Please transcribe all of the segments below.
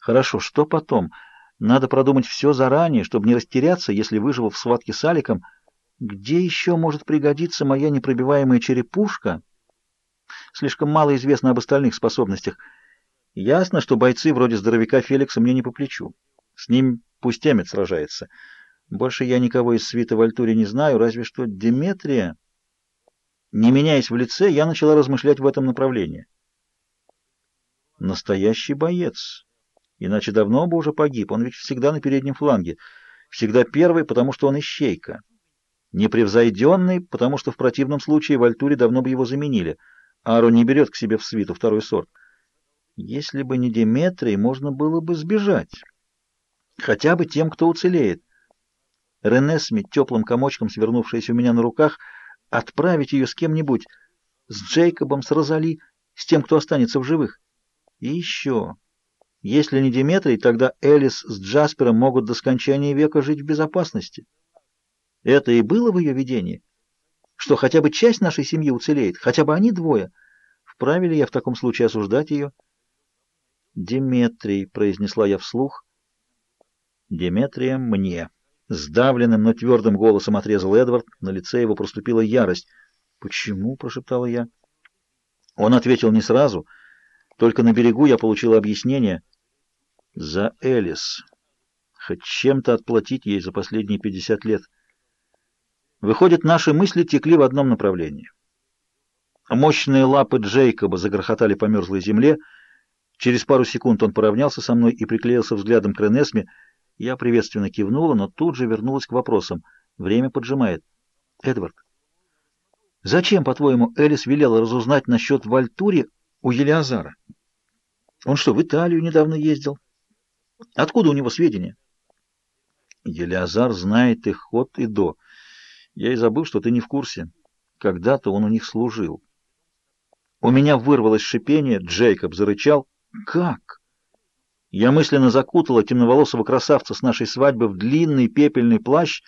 Хорошо, что потом? Надо продумать все заранее, чтобы не растеряться, если выживу в схватке с Аликом. Где еще может пригодиться моя непробиваемая черепушка? Слишком мало известно об остальных способностях. Ясно, что бойцы вроде здоровяка Феликса мне не по плечу. С ним пусть Эмmet сражается. Больше я никого из свита в Альтуре не знаю, разве что Деметрия. Не меняясь в лице, я начала размышлять в этом направлении. Настоящий боец. Иначе давно бы уже погиб. Он ведь всегда на переднем фланге. Всегда первый, потому что он ищейка. Непревзойденный, потому что в противном случае в Альтуре давно бы его заменили. Ару не берет к себе в свиту второй сорт. Если бы не Деметрий, можно было бы сбежать. Хотя бы тем, кто уцелеет. Ренесми, теплым комочком свернувшаяся у меня на руках, отправить ее с кем-нибудь, с Джейкобом, с Розали, с тем, кто останется в живых. И еще... Если не Диметрий, тогда Элис с Джаспером могут до скончания века жить в безопасности. Это и было в ее видении. Что хотя бы часть нашей семьи уцелеет, хотя бы они двое. Вправе ли я в таком случае осуждать ее? «Диметрий», — произнесла я вслух. «Диметрия мне». Сдавленным, но твердым голосом отрезал Эдвард. На лице его проступила ярость. «Почему?» — прошептала я. Он ответил не сразу — только на берегу я получил объяснение за Элис. Хоть чем-то отплатить ей за последние 50 лет. Выходит, наши мысли текли в одном направлении. Мощные лапы Джейкоба загрохотали по мерзлой земле. Через пару секунд он поравнялся со мной и приклеился взглядом к Ренесме. Я приветственно кивнула, но тут же вернулась к вопросам. Время поджимает. Эдвард, зачем, по-твоему, Элис велела разузнать насчет Вальтури у Елиазара. Он что, в Италию недавно ездил? Откуда у него сведения? Елиазар знает их ход и до. Я и забыл, что ты не в курсе. Когда-то он у них служил. У меня вырвалось шипение, Джейкоб зарычал. Как? Я мысленно закутала темноволосого красавца с нашей свадьбы в длинный пепельный плащ.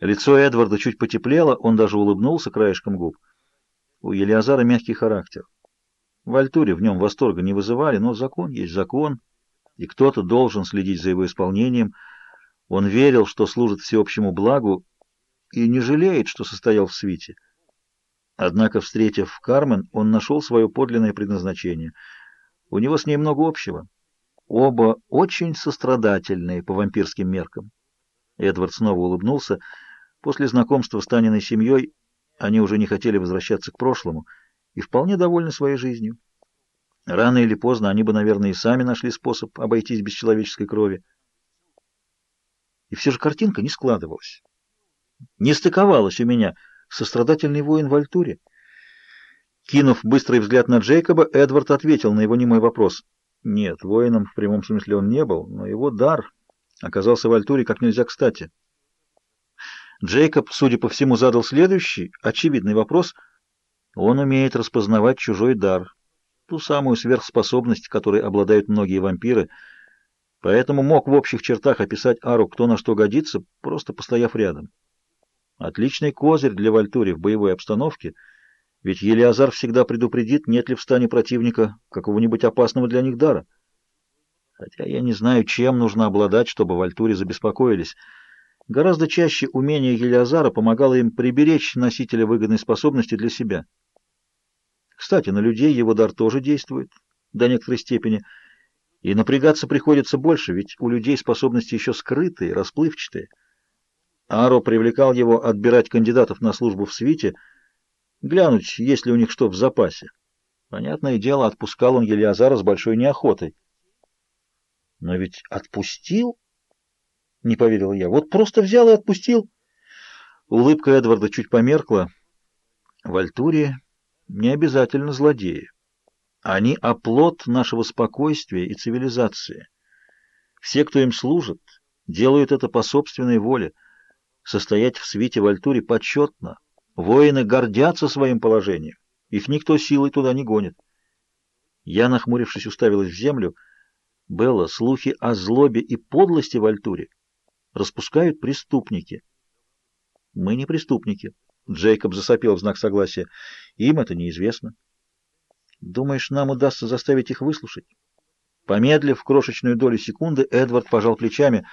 Лицо Эдварда чуть потеплело, он даже улыбнулся краешком губ. У Елиазара мягкий характер. В Альтуре в нем восторга не вызывали, но закон есть закон, и кто-то должен следить за его исполнением. Он верил, что служит всеобщему благу, и не жалеет, что состоял в свите. Однако, встретив Кармен, он нашел свое подлинное предназначение. У него с ней много общего. Оба очень сострадательные по вампирским меркам. Эдвард снова улыбнулся. После знакомства с Таниной семьей они уже не хотели возвращаться к прошлому — и вполне довольны своей жизнью. Рано или поздно они бы, наверное, и сами нашли способ обойтись без человеческой крови. И все же картинка не складывалась. Не стыковалась у меня сострадательный воин в Альтуре. Кинув быстрый взгляд на Джейкоба, Эдвард ответил на его немой вопрос. Нет, воином в прямом смысле он не был, но его дар оказался в Альтуре как нельзя кстати. Джейкоб, судя по всему, задал следующий, очевидный вопрос — он умеет распознавать чужой дар, ту самую сверхспособность, которой обладают многие вампиры, поэтому мог в общих чертах описать Ару кто на что годится, просто постояв рядом. Отличный козырь для Вальтури в боевой обстановке, ведь Елиазар всегда предупредит, нет ли в стане противника какого-нибудь опасного для них дара. Хотя я не знаю, чем нужно обладать, чтобы Вальтуре забеспокоились. Гораздо чаще умение Елиазара помогало им приберечь носителя выгодной способности для себя. Кстати, на людей его дар тоже действует до некоторой степени, и напрягаться приходится больше, ведь у людей способности еще скрытые, расплывчатые. Аро привлекал его отбирать кандидатов на службу в свите, глянуть, есть ли у них что в запасе. Понятное дело, отпускал он Елиазара с большой неохотой. Но ведь отпустил? Не поверил я. Вот просто взял и отпустил. Улыбка Эдварда чуть померкла. В Альтуре не обязательно злодеи. Они оплот нашего спокойствия и цивилизации. Все, кто им служит, делают это по собственной воле. Состоять в свите в Альтуре почетно. Воины гордятся своим положением. Их никто силой туда не гонит. Я, нахмурившись, уставилась в землю. Белла, слухи о злобе и подлости в Альтуре распускают преступники. Мы не преступники. Джейкоб засопел в знак согласия. Им это неизвестно. Думаешь, нам удастся заставить их выслушать? Помедлив крошечную долю секунды, Эдвард пожал плечами.